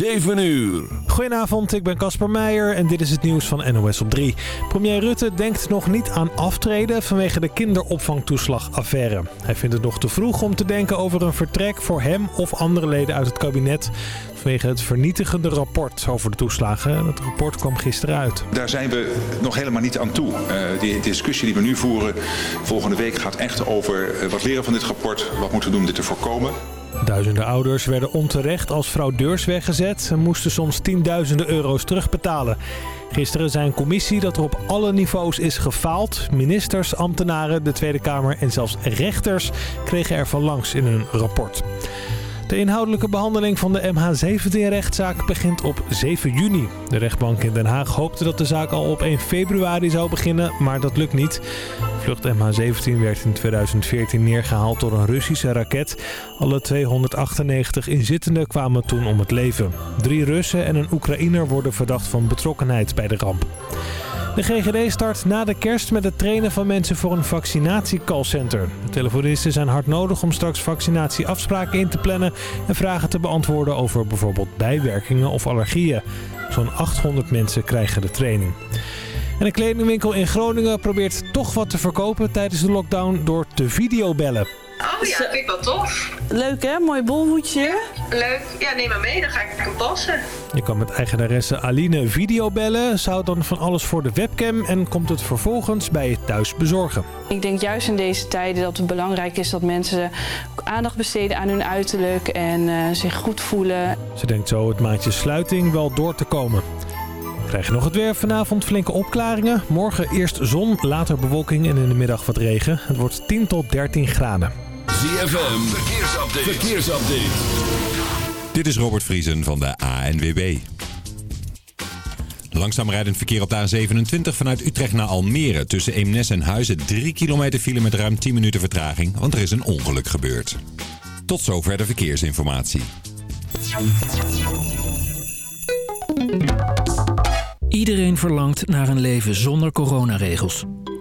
7 uur. Goedenavond, ik ben Casper Meijer en dit is het nieuws van NOS op 3. Premier Rutte denkt nog niet aan aftreden vanwege de kinderopvangtoeslagaffaire. Hij vindt het nog te vroeg om te denken over een vertrek voor hem of andere leden uit het kabinet... vanwege het vernietigende rapport over de toeslagen. Het rapport kwam gisteren uit. Daar zijn we nog helemaal niet aan toe. Uh, die discussie die we nu voeren volgende week gaat echt over uh, wat leren van dit rapport. Wat moeten we doen om dit te voorkomen. Duizenden ouders werden onterecht als fraudeurs weggezet en moesten soms tienduizenden euro's terugbetalen. Gisteren zei een commissie dat er op alle niveaus is gefaald. Ministers, ambtenaren, de Tweede Kamer en zelfs rechters kregen er van langs in hun rapport. De inhoudelijke behandeling van de MH17-rechtszaak begint op 7 juni. De rechtbank in Den Haag hoopte dat de zaak al op 1 februari zou beginnen, maar dat lukt niet. Vlucht MH17 werd in 2014 neergehaald door een Russische raket. Alle 298 inzittenden kwamen toen om het leven. Drie Russen en een Oekraïner worden verdacht van betrokkenheid bij de ramp. De GGD start na de kerst met het trainen van mensen voor een vaccinatiecallcenter. De telefonisten zijn hard nodig om straks vaccinatieafspraken in te plannen... en vragen te beantwoorden over bijvoorbeeld bijwerkingen of allergieën. Zo'n 800 mensen krijgen de training. En een kledingwinkel in Groningen probeert toch wat te verkopen tijdens de lockdown door te videobellen. Oh ja, vind ik wel tof. Leuk hè, mooi bolhoedje. Ja, leuk. Ja, neem maar mee, dan ga ik hem passen. Je kan met eigenaresse Aline videobellen, zou dan van alles voor de webcam en komt het vervolgens bij je thuis bezorgen. Ik denk juist in deze tijden dat het belangrijk is dat mensen aandacht besteden aan hun uiterlijk en uh, zich goed voelen. Ze denkt zo het maandje sluiting wel door te komen. Krijg je nog het weer. Vanavond flinke opklaringen. Morgen eerst zon, later bewolking en in de middag wat regen. Het wordt 10 tot 13 graden. ZFM, verkeersupdate. verkeersupdate. Dit is Robert Vriesen van de ANWB. Langzaam rijdend verkeer op de A27 vanuit Utrecht naar Almere. Tussen Eemnes en Huizen 3 kilometer file met ruim 10 minuten vertraging, want er is een ongeluk gebeurd. Tot zover de verkeersinformatie. Iedereen verlangt naar een leven zonder coronaregels.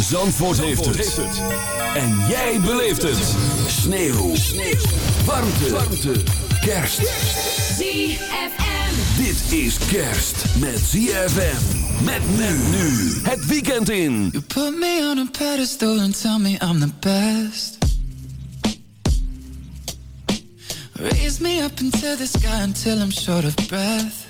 Zandvoort, heeft, het. En jij beleeft het. Sneeuw. Sneeuw. Warmte. Warmte. Kerst. ZFM. Dit is kerst met ZFM. Met men nu. Het weekend in. You put me on a pedestal and tell me I'm the best. Raise me up into the sky until I'm short of breath.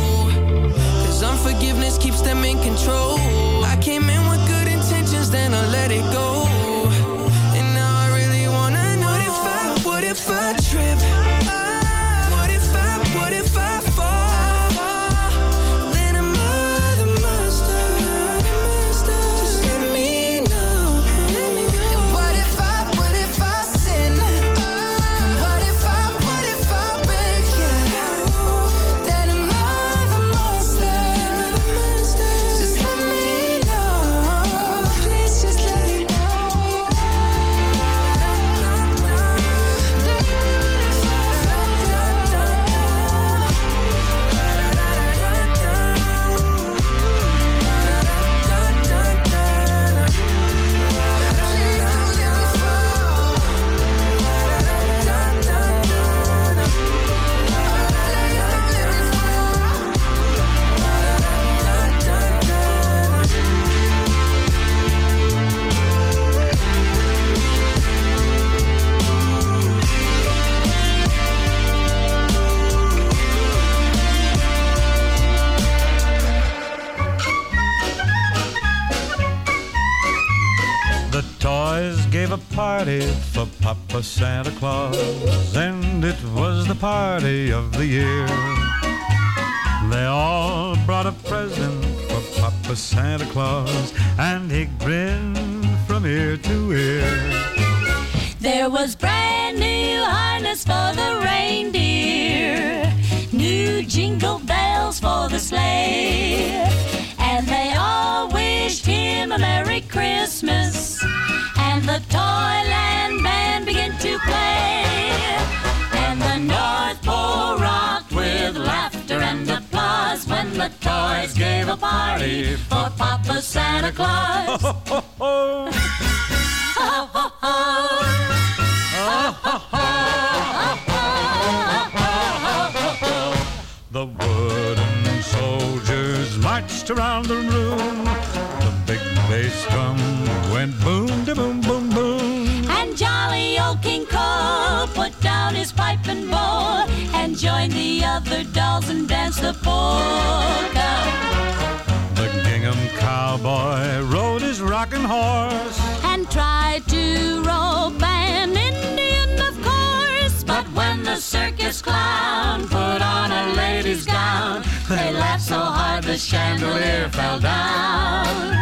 Cause unforgiveness keeps them in control. I came in with good intentions, then I let it go. And now I really wanna know if I, what if I trip? Santa Claus. The wooden soldiers marched around the room. The big bass drum went boom, da boom, boom, boom. And jolly old King Cole put down his pipe and bowl and joined the other dolls and danced the polka. Cowboy rode his rocking horse. And tried to rope an Indian, of course. But when the circus clown put on a lady's gown, they laughed so hard the chandelier fell down.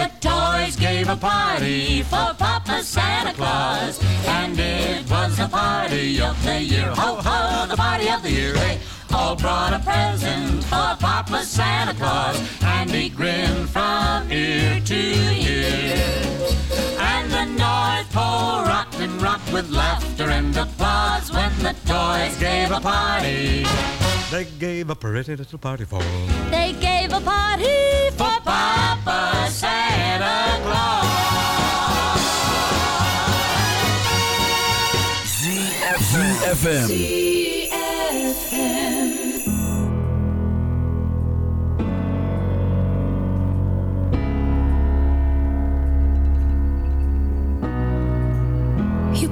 The toys gave a party for Papa Santa Claus, and it was the party of the year. Ho ho, the party of the year. They all brought a present for Papa Santa Claus, and he grinned from ear to ear. And the North Pole rocked and rocked with laughter and applause when the toys gave a party. They gave a pretty little party for They gave a party for Papa Santa Claus. ZFM. close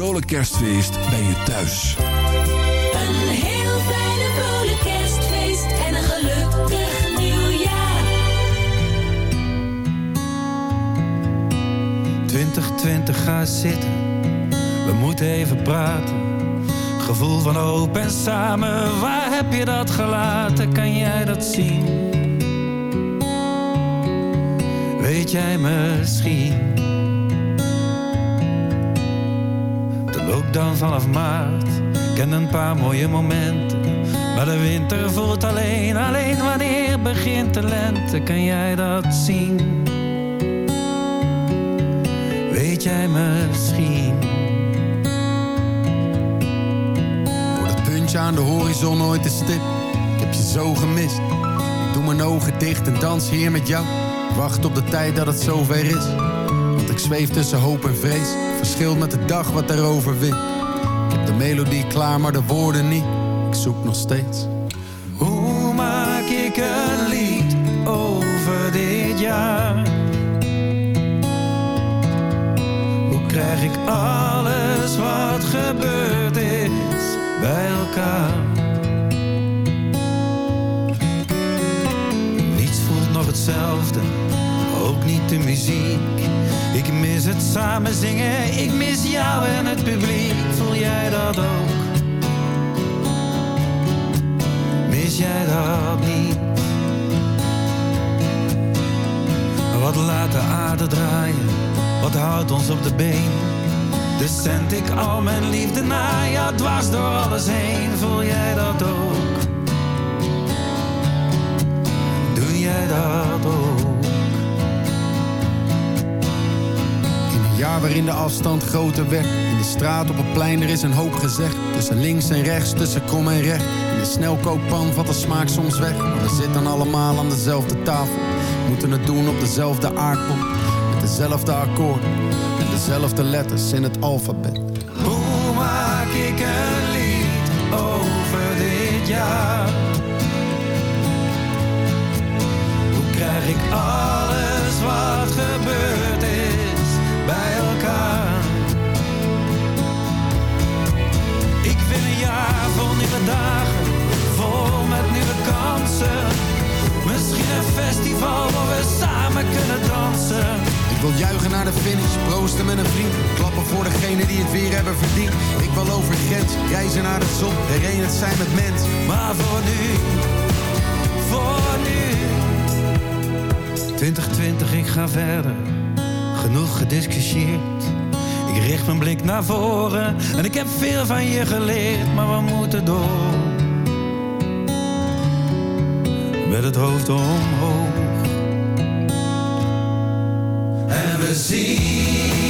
Vrolijk kerstfeest bij je thuis. Een heel fijne vrolijk kerstfeest en een gelukkig nieuwjaar. 2020 ga zitten, we moeten even praten. Gevoel van hoop en samen, waar heb je dat gelaten? Kan jij dat zien? Weet jij misschien? Lockdown vanaf maart kent een paar mooie momenten. Maar de winter voelt alleen, alleen wanneer begint de lente? Kan jij dat zien? Weet jij misschien? Wordt het puntje aan de horizon nooit te stip? Ik heb je zo gemist. Ik doe mijn ogen dicht en dans hier met jou. Wacht op de tijd dat het zover is. Want ik zweef tussen hoop en vrees. Met de dag wat erover wint. Ik heb de melodie klaar, maar de woorden niet. Ik zoek nog steeds. Hoe maak ik een lied over dit jaar? Hoe krijg ik alles wat gebeurd is bij elkaar? Niets voelt nog hetzelfde, ook niet de muziek. Ik mis het samen zingen, ik mis jou en het publiek. Voel jij dat ook? Mis jij dat niet? Wat laat de aarde draaien? Wat houdt ons op de been? Dus zend ik al mijn liefde naar jou dwars door alles heen. Voel jij dat ook? Doe jij dat ook? Jaar waarin de afstand groter werd. In de straat op het plein, er is een hoop gezegd. Tussen links en rechts, tussen krom en recht. In de snelkookpan valt de smaak soms weg. Maar we zitten allemaal aan dezelfde tafel. Moeten het doen op dezelfde aardbol. Met dezelfde akkoorden. En dezelfde letters in het alfabet. Hoe maak ik een lied over dit jaar? Hoe krijg ik alles wat gebeurd is bij elkaar? Ik wil een jaar vol nieuwe dagen, vol met nieuwe kansen. Misschien een festival waar we samen kunnen dansen. Ik wil juichen naar de finish, proosten met een vriend. Klappen voor degene die het weer hebben verdiend. Ik wil over grens, reizen naar de zon. Herenigd zijn met mens. Maar voor nu, voor nu. 2020, ik ga verder. Genoeg gediscussieerd. Ik richt mijn blik naar voren. En ik heb veel van je geleerd, maar we moeten door. Met het hoofd omhoog. En we zien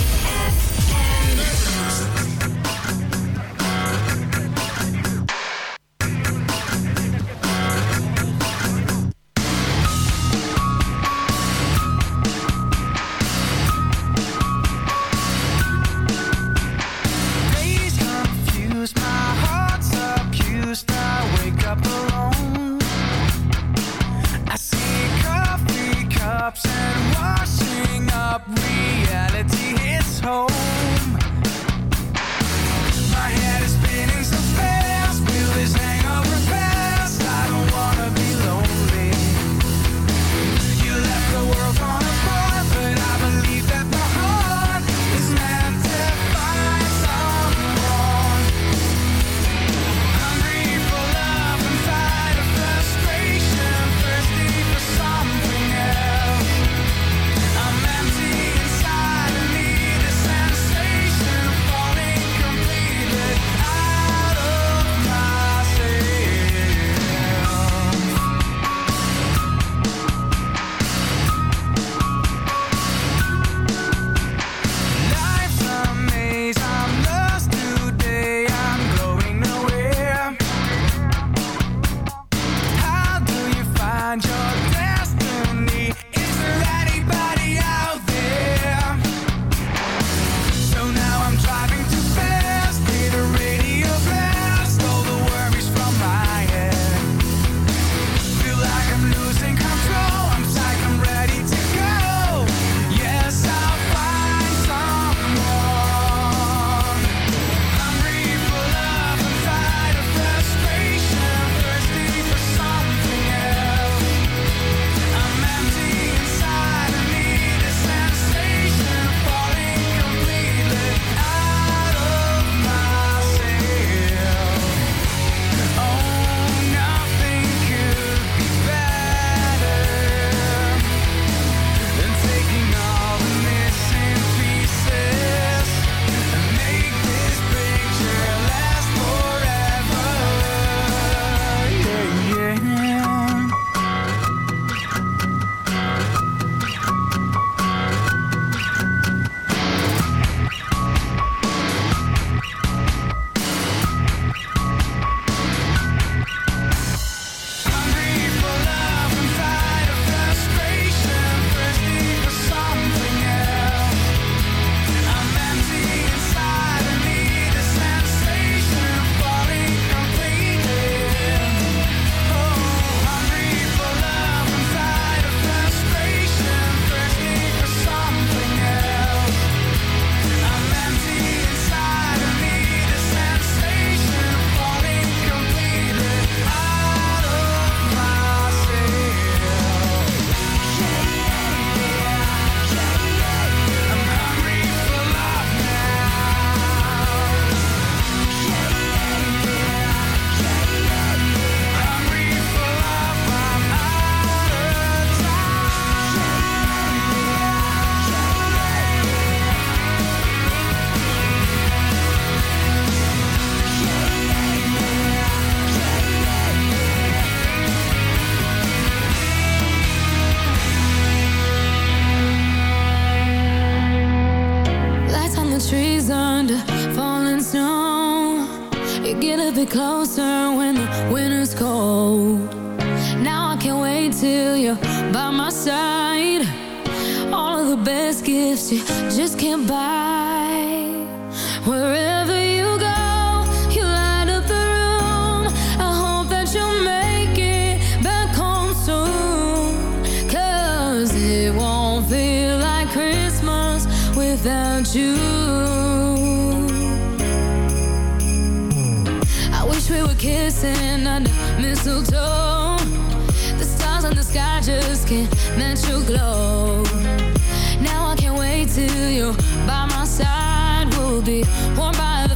kissing under mistletoe. The stars in the sky just can't match your glow. Now I can't wait till you're by my side. We'll be warm by the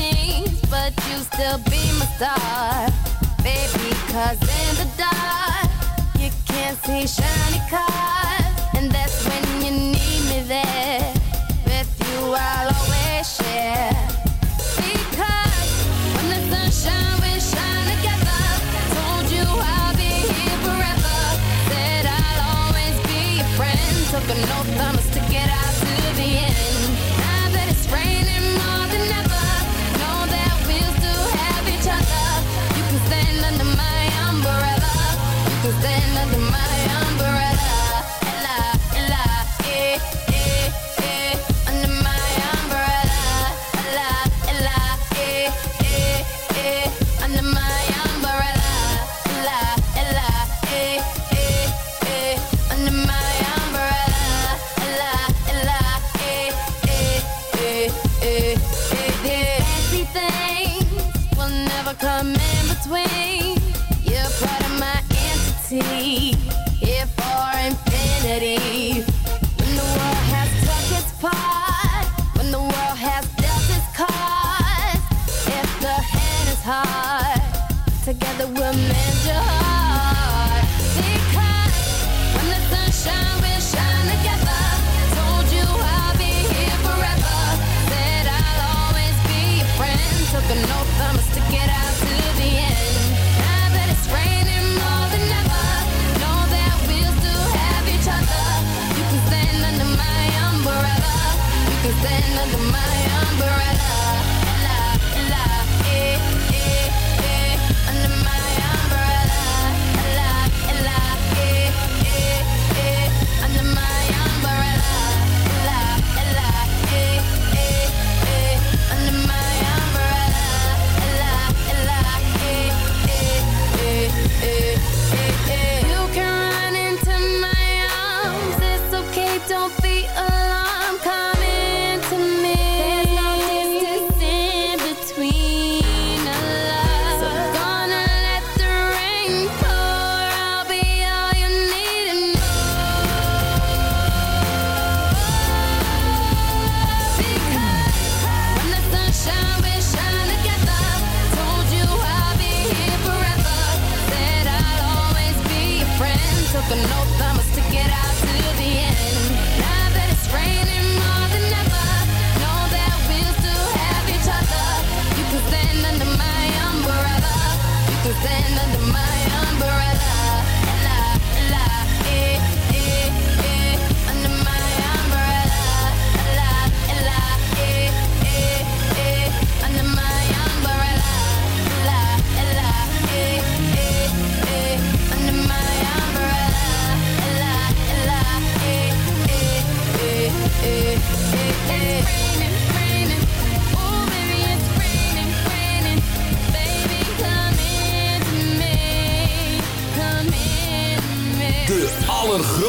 but you still be my star, baby. Cause in the dark, you can't see shiny cars, and that's when you need me there. With you, I'll always share. Because when the sun shines.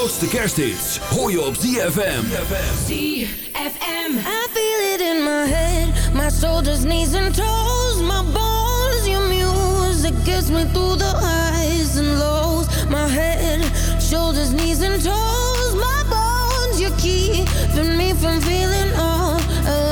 grootste kersthits hoor je op ZFM. ZFM. I feel it in my head. My shoulders, knees and toes. My bones, your music gets me through the highs and lows. My head, shoulders, knees and toes. My bones, your key keeping me from feeling all alone.